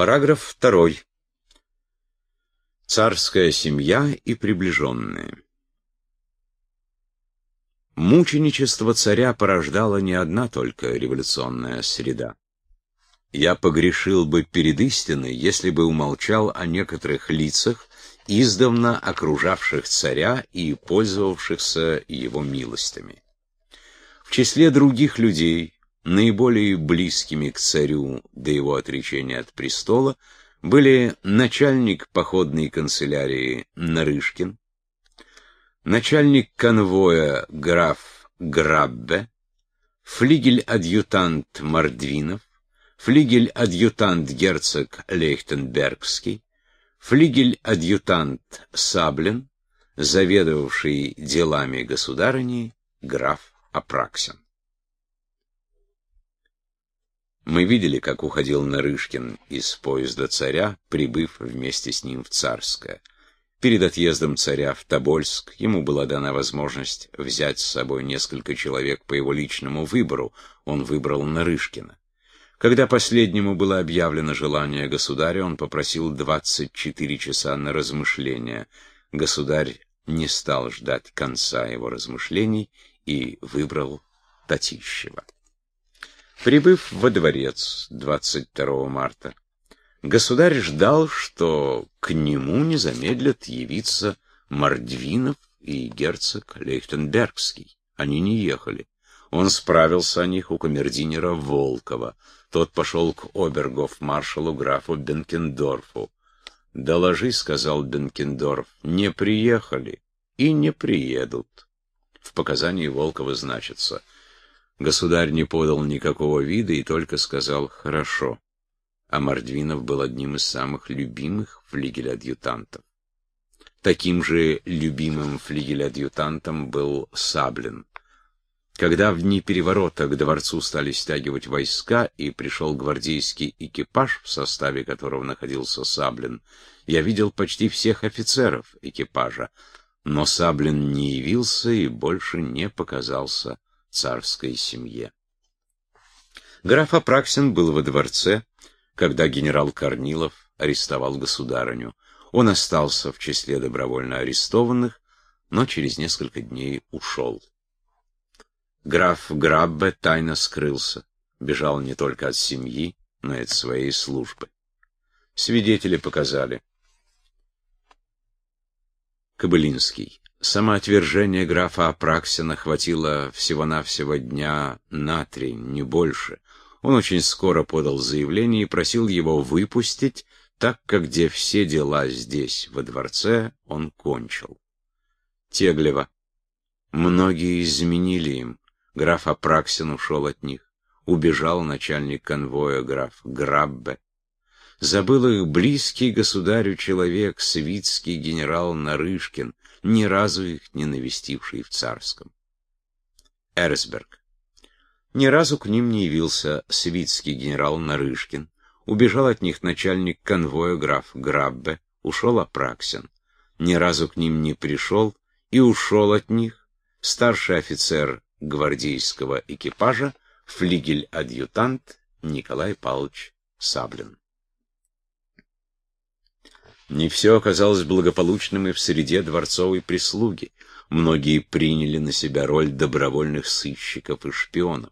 Параграф 2. Царская семья и приближенные. Мученичество царя порождало не одна только революционная среда. Я погрешил бы перед истиной, если бы умолчал о некоторых лицах, издавна окружавших царя и пользовавшихся его милостями. В числе других людей, наиболее близкими к царю до его отречения от престола, были начальник походной канцелярии Нарышкин, начальник конвоя граф Граббе, флигель-адъютант Мордвинов, флигель-адъютант герцог Лейхтенбергский, флигель-адъютант Саблин, заведовавший делами государыни граф Апраксин. Мы видели, как уходил Нарышкин из поезда царя, прибыв вместе с ним в Царское. Перед отъездом царя в Тобольск ему была дана возможность взять с собой несколько человек по его личному выбору. Он выбрал Нарышкина. Когда последнему было объявлено желание государя, он попросил 24 часа на размышления. Государь не стал ждать конца его размышлений и выбрал Татищева. Прибыв во дворец 22 марта, государь ждал, что к нему не замедлят явиться Мордвинов и герцог Лейхтенбергский. Они не ехали. Он справился о них у камердинера Волкова. Тот пошел к обергов-маршалу графу Бенкендорфу. «Доложи», — сказал Бенкендорф, — «не приехали и не приедут». В показании Волкова значится — Государь не подал никакого вида и только сказал «хорошо». А Мордвинов был одним из самых любимых флигель-адъютантов. Таким же любимым флигель-адъютантом был Саблин. Когда в дни переворота к дворцу стали стягивать войска и пришел гвардейский экипаж, в составе которого находился Саблин, я видел почти всех офицеров экипажа, но Саблин не явился и больше не показался царской семье. Граф Апраксин был во дворце, когда генерал Корнилов арестовал государыню. Он остался в числе добровольно арестованных, но через несколько дней ушел. Граф Граббе тайно скрылся, бежал не только от семьи, но и от своей службы. Свидетели показали. Кобылинский. Самоотвержение графа Апраксина хватило всего-навсего дня на три, не больше. Он очень скоро подал заявление и просил его выпустить, так как где все дела здесь, во дворце, он кончил. Теглева. Многие изменили им. Граф Апраксин ушел от них. Убежал начальник конвоя граф Граббе. Забыл их близкий государю человек, свитский генерал Нарышкин, ни разу их не навестивший в Царском. Эрсберг. Ни разу к ним не явился свитский генерал Нарышкин. Убежал от них начальник конвоя граф Граббе, ушел Апраксин. Ни разу к ним не пришел и ушел от них старший офицер гвардейского экипажа, флигель-адъютант Николай Павлович Саблин. Не все оказалось благополучным и в среде дворцовой прислуги. Многие приняли на себя роль добровольных сыщиков и шпионов.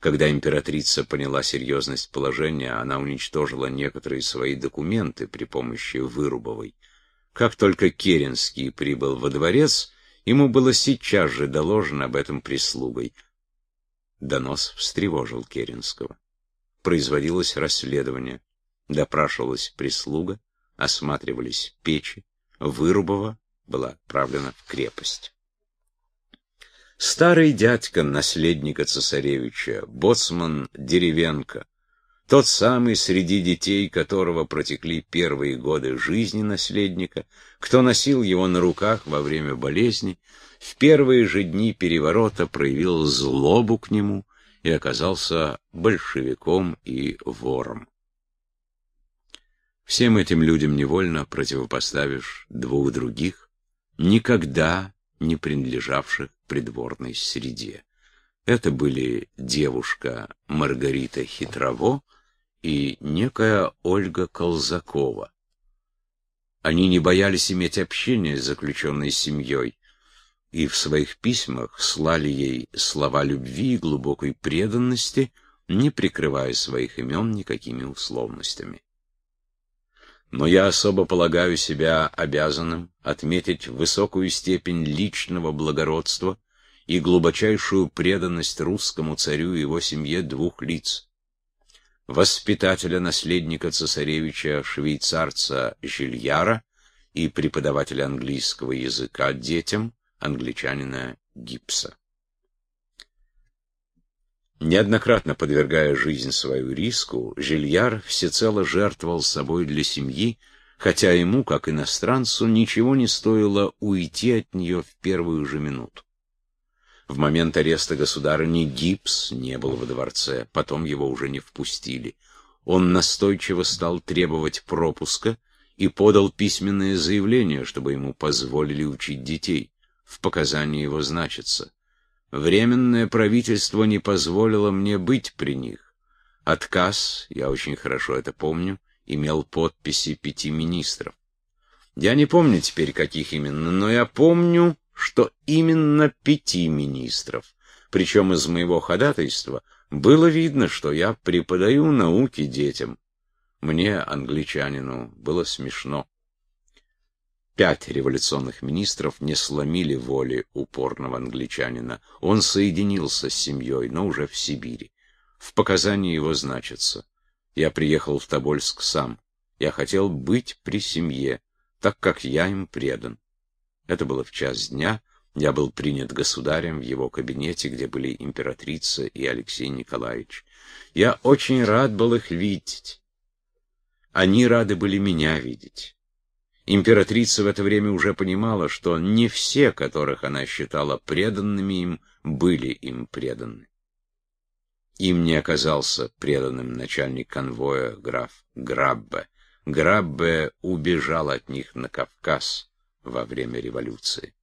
Когда императрица поняла серьезность положения, она уничтожила некоторые свои документы при помощи Вырубовой. Как только Керенский прибыл во дворец, ему было сейчас же доложено об этом прислугой. Донос встревожил Керенского. Производилось расследование, допрашивалась прислуга, осматривались печи, Вырубова была отправлена в крепость. Старый дядька наследника цесаревича, боцман Деревенко, тот самый, среди детей которого протекли первые годы жизни наследника, кто носил его на руках во время болезни, в первые же дни переворота проявил злобу к нему и оказался большевиком и вором. Всем этим людям невольно противопоставишь двух других, никогда не принадлежавших придворной среде. Это были девушка Маргарита Хитрово и некая Ольга Колзакова. Они не боялись иметь общение с заключенной семьей, и в своих письмах слали ей слова любви и глубокой преданности, не прикрывая своих имен никакими условностями. Но я особо полагаю себя обязанным отметить высокую степень личного благородства и глубочайшую преданность русскому царю и его семье двух лиц. Воспитателя-наследника цесаревича швейцарца Жильяра и преподавателя английского языка детям, англичанина Гипса. Неоднократно подвергая жизнь свою риску, Жильяр всецело жертвовал собой для семьи, хотя ему, как иностранцу, ничего не стоило уйти от нее в первую же минуту. В момент ареста государыни Гипс не был во дворце, потом его уже не впустили. Он настойчиво стал требовать пропуска и подал письменное заявление, чтобы ему позволили учить детей. В показании его значится Временное правительство не позволило мне быть при них. Отказ, я очень хорошо это помню, имел подписи пяти министров. Я не помню теперь, каких именно, но я помню, что именно пяти министров. Причем из моего ходатайства было видно, что я преподаю науки детям. Мне, англичанину, было смешно. Пять революционных министров не сломили воли упорного англичанина. Он соединился с семьей, но уже в Сибири. В показании его значится. Я приехал в Тобольск сам. Я хотел быть при семье, так как я им предан. Это было в час дня. Я был принят государем в его кабинете, где были императрица и Алексей Николаевич. Я очень рад был их видеть. Они рады были меня видеть. Императрица в это время уже понимала, что не все, которых она считала преданными им, были им преданы. Им не оказался преданным начальник конвоя граф Граббе. Граббе убежал от них на Кавказ во время революции.